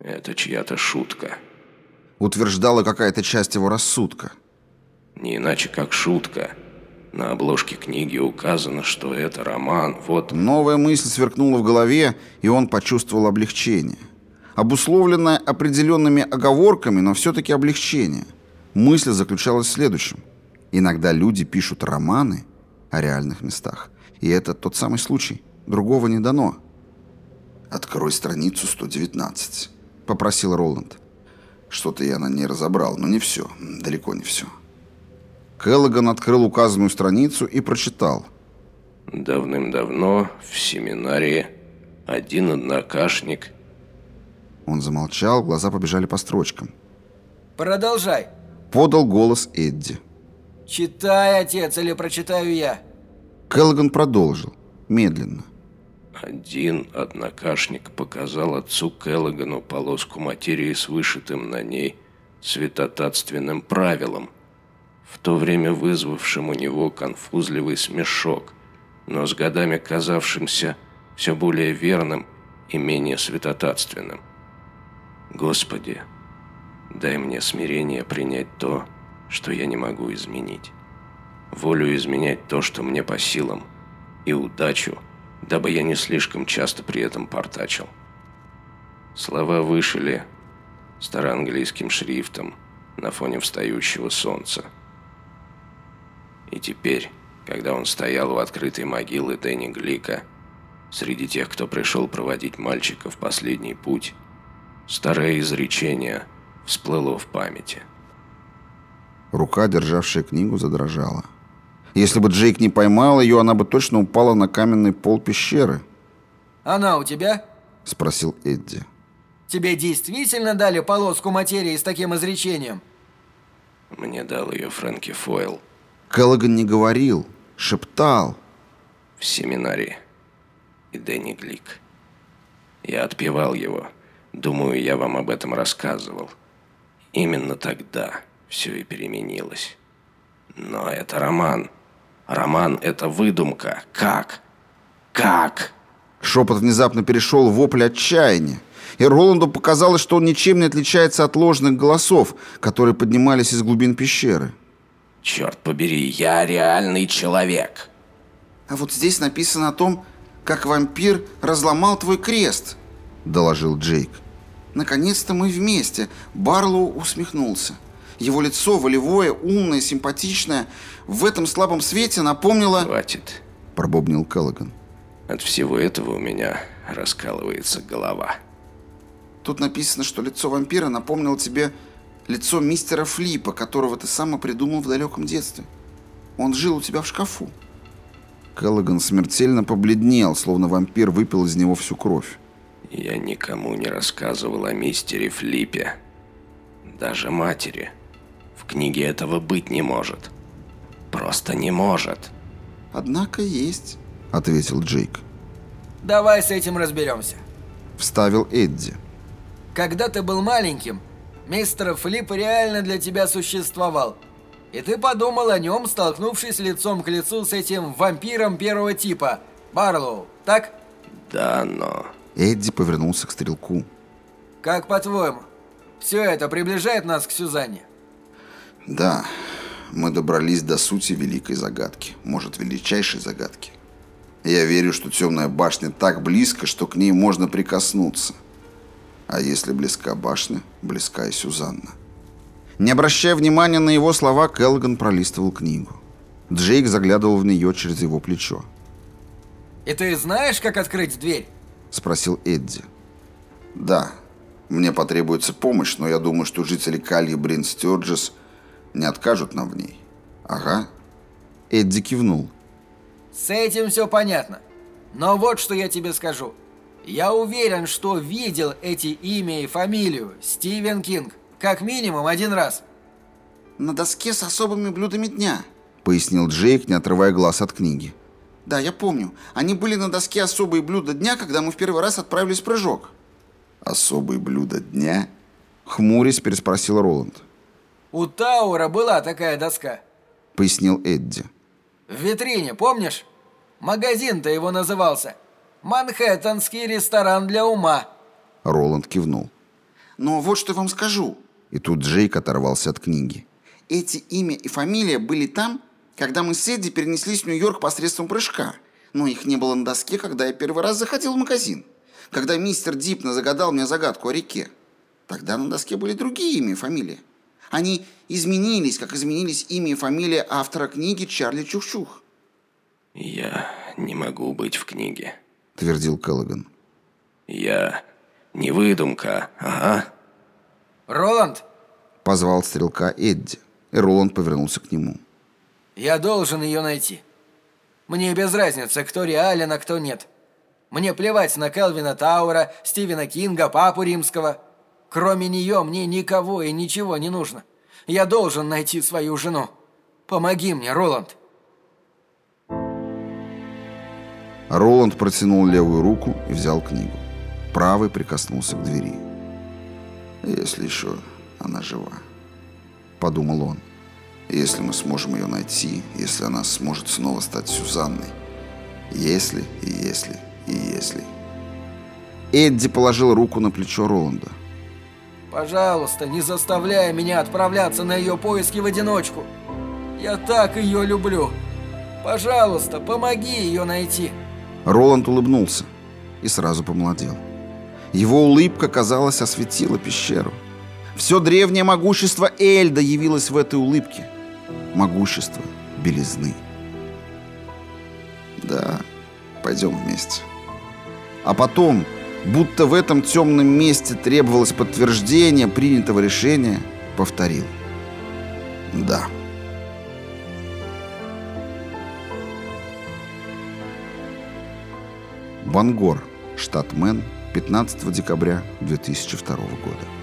Это чья-то шутка. Утверждала какая-то часть его рассудка. Не иначе как шутка. На обложке книги указано, что это роман. Вот Новая мысль сверкнула в голове, и он почувствовал облегчение. Обусловленное определенными оговорками, но все-таки облегчение. Мысль заключалась в следующем. Иногда люди пишут романы о реальных местах. И это тот самый случай. Другого не дано. «Открой страницу 119», — попросил Роланд. Что-то я на ней разобрал, но не все, далеко не все. Келлоган открыл указанную страницу и прочитал. давным-давно в семинарии один однокашник Он замолчал, глаза побежали по строчкам. Продолжай. Подал голос Эдди. Читай, отец, или прочитаю я. Келлоган продолжил, медленно. Один однокашник показал отцу Келлогану полоску материи с вышитым на ней святотатственным правилом, в то время вызвавшим у него конфузливый смешок, но с годами казавшимся все более верным и менее святотатственным. Господи, дай мне смирение принять то, что я не могу изменить, волю изменять то, что мне по силам, и удачу – дабы я не слишком часто при этом портачил. Слова вышили староанглийским шрифтом на фоне встающего солнца. И теперь, когда он стоял у открытой могилы Дэнни Глика, среди тех, кто пришел проводить мальчика в последний путь, старое изречение всплыло в памяти. Рука, державшая книгу, задрожала. Если бы Джейк не поймал ее, она бы точно упала на каменный пол пещеры. Она у тебя? Спросил Эдди. Тебе действительно дали полоску материи с таким изречением? Мне дал ее Фрэнки Фойл. Келлоган не говорил, шептал. В семинаре. И Дэнни Глик. Я отпевал его. Думаю, я вам об этом рассказывал. Именно тогда все и переменилось. Но это роман. Роман — это выдумка. Как? Как? Шепот внезапно перешел в вопль отчаяния. И Роланду показалось, что он ничем не отличается от ложных голосов, которые поднимались из глубин пещеры. «Черт побери, я реальный человек!» «А вот здесь написано о том, как вампир разломал твой крест», — доложил Джейк. «Наконец-то мы вместе», — Барлоу усмехнулся. Его лицо, волевое, умное, симпатичное, в этом слабом свете напомнило... «Хватит», — пробобнил Келлоган. «От всего этого у меня раскалывается голова». Тут написано, что лицо вампира напомнило тебе лицо мистера Флипа, которого ты сам придумал в далеком детстве. Он жил у тебя в шкафу. Келлоган смертельно побледнел, словно вампир выпил из него всю кровь. «Я никому не рассказывал о мистере Флипе. Даже матери». В книге этого быть не может. Просто не может. Однако есть, ответил Джейк. Давай с этим разберемся. Вставил Эдди. Когда ты был маленьким, мистер Флип реально для тебя существовал. И ты подумал о нем, столкнувшись лицом к лицу с этим вампиром первого типа, Барлоу, так? Да, но... Эдди повернулся к стрелку. Как по-твоему, все это приближает нас к Сюзанне? Да, мы добрались до сути великой загадки, может, величайшей загадки. Я верю, что темная башня так близко, что к ней можно прикоснуться. А если близка башня, близка и Сюзанна. Не обращая внимания на его слова, Келлоган пролистывал книгу. Джейк заглядывал в нее через его плечо. «И ты знаешь, как открыть дверь?» – спросил Эдди. «Да, мне потребуется помощь, но я думаю, что жители Кальи Брин Стёрджес не откажут нам в ней. Ага. Эдди кивнул. С этим все понятно. Но вот что я тебе скажу. Я уверен, что видел эти имя и фамилию Стивен Кинг как минимум один раз. На доске с особыми блюдами дня, пояснил Джейк, не отрывая глаз от книги. Да, я помню. Они были на доске особые блюда дня, когда мы в первый раз отправились в прыжок. Особые блюда дня? Хмурясь переспросил Роланд. У Таура была такая доска», — пояснил Эдди. «В витрине, помнишь? Магазин-то его назывался. Манхэттенский ресторан для ума». Роланд кивнул. Но вот что я вам скажу. И тут Джейк оторвался от книги. Эти имя и фамилия были там, когда мы с Эдди перенеслись в Нью-Йорк посредством прыжка. Но их не было на доске, когда я первый раз заходил в магазин. Когда мистер Дипна загадал мне загадку о реке. Тогда на доске были другие имя и фамилии. Они изменились, как изменились имя и фамилия автора книги Чарли Чухчух. «Я не могу быть в книге», — твердил Келлоган. «Я не выдумка, ага». «Роланд!» — позвал стрелка Эдди, и Роланд повернулся к нему. «Я должен ее найти. Мне без разницы, кто реален, а кто нет. Мне плевать на Келвина Таура, Стивена Кинга, Папу Римского». Кроме нее мне никого и ничего не нужно. Я должен найти свою жену. Помоги мне, Роланд. Роланд протянул левую руку и взял книгу. Правый прикоснулся к двери. «Если еще она жива», — подумал он. «Если мы сможем ее найти, если она сможет снова стать Сюзанной. Если и если и если». Эдди положил руку на плечо Роланда. Пожалуйста, не заставляй меня отправляться на ее поиски в одиночку. Я так ее люблю. Пожалуйста, помоги ее найти. Роланд улыбнулся и сразу помолодел. Его улыбка, казалось, осветила пещеру. Все древнее могущество Эльда явилось в этой улыбке. Могущество белизны. Да, пойдем вместе. А потом будто в этом темном месте требовалось подтверждение принятого решения, повторил. Да. Бангор, штат Мэн, 15 декабря 2002 года.